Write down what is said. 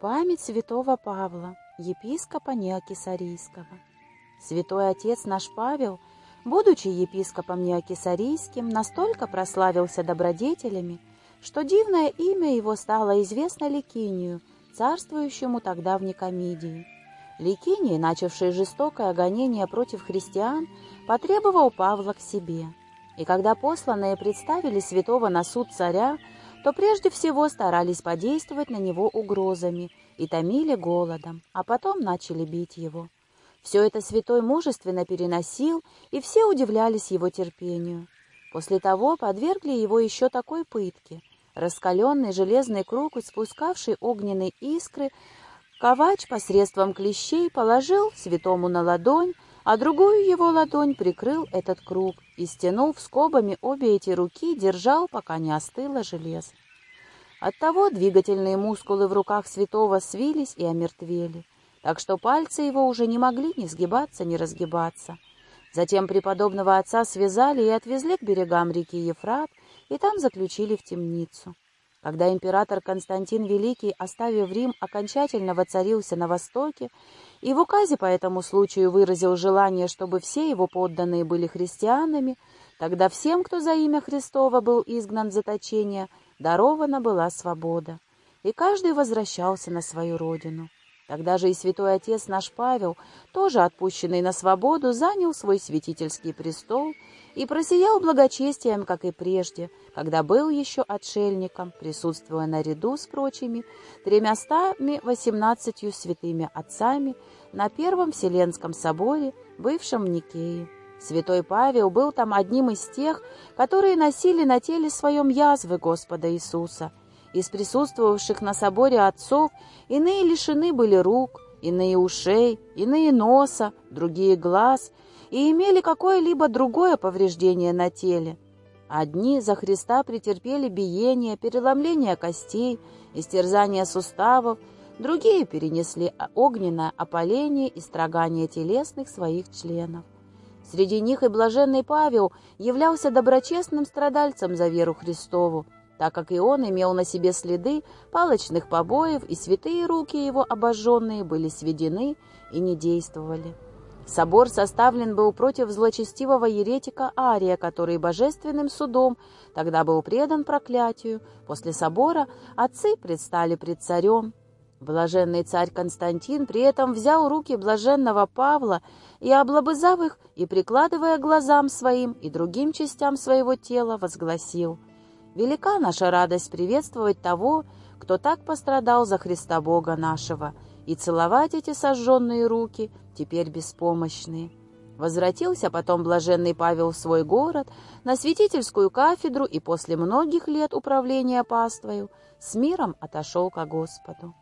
Память святого Павла, епископа Неокисарийского. Святой отец наш Павел, будучи епископом Неокисарийским, настолько прославился добродетелями, что дивное имя его стало известно Ликинию, царствующему тогда в Никомидии. Ликиний, начавший жестокое гонение против христиан, потребовал Павла к себе. И когда посланные представили святого на суд царя, то прежде всего старались подействовать на него угрозами и томили голодом, а потом начали бить его. Все это святой мужественно переносил, и все удивлялись его терпению. После того подвергли его еще такой пытке. Раскаленный железный круг, испускавший огненные искры, ковач посредством клещей положил святому на ладонь, а другую его ладонь прикрыл этот круг и, стянув скобами обе эти руки, держал, пока не остыло железо. Оттого двигательные мускулы в руках святого свились и омертвели, так что пальцы его уже не могли ни сгибаться, ни разгибаться. Затем преподобного отца связали и отвезли к берегам реки Ефрат, и там заключили в темницу. Когда император Константин Великий, оставив Рим, окончательно воцарился на Востоке и в указе по этому случаю выразил желание, чтобы все его подданные были христианами, тогда всем, кто за имя Христова был изгнан в заточение, дарована была свобода, и каждый возвращался на свою родину. Тогда же и святой отец наш Павел, тоже отпущенный на свободу, занял свой святительский престол и просиял благочестием, как и прежде, когда был еще отшельником, присутствуя наряду с прочими тремястами восемнадцатью святыми отцами на Первом Вселенском соборе, бывшем в Никее. Святой Павел был там одним из тех, которые носили на теле своем язвы Господа Иисуса – из присутствовавших на соборе отцов иные лишены были рук, иные ушей, иные носа, другие глаз и имели какое-либо другое повреждение на теле. Одни за Христа претерпели биение, переломление костей, истерзание суставов, другие перенесли огненное опаление и строгание телесных своих членов. Среди них и блаженный Павел являлся доброчестным страдальцем за веру Христову, так как и он имел на себе следы палочных побоев, и святые руки его обожженные были сведены и не действовали. Собор составлен был против злочестивого еретика Ария, который божественным судом тогда был предан проклятию. После собора отцы предстали пред царем. Блаженный царь Константин при этом взял руки блаженного Павла и, облобызав их и прикладывая глазам своим и другим частям своего тела, возгласил — Велика наша радость приветствовать того, кто так пострадал за Христа Бога нашего, и целовать эти сожженные руки, теперь беспомощные. Возвратился потом блаженный Павел в свой город, на святительскую кафедру и после многих лет управления паствою с миром отошел ко Господу.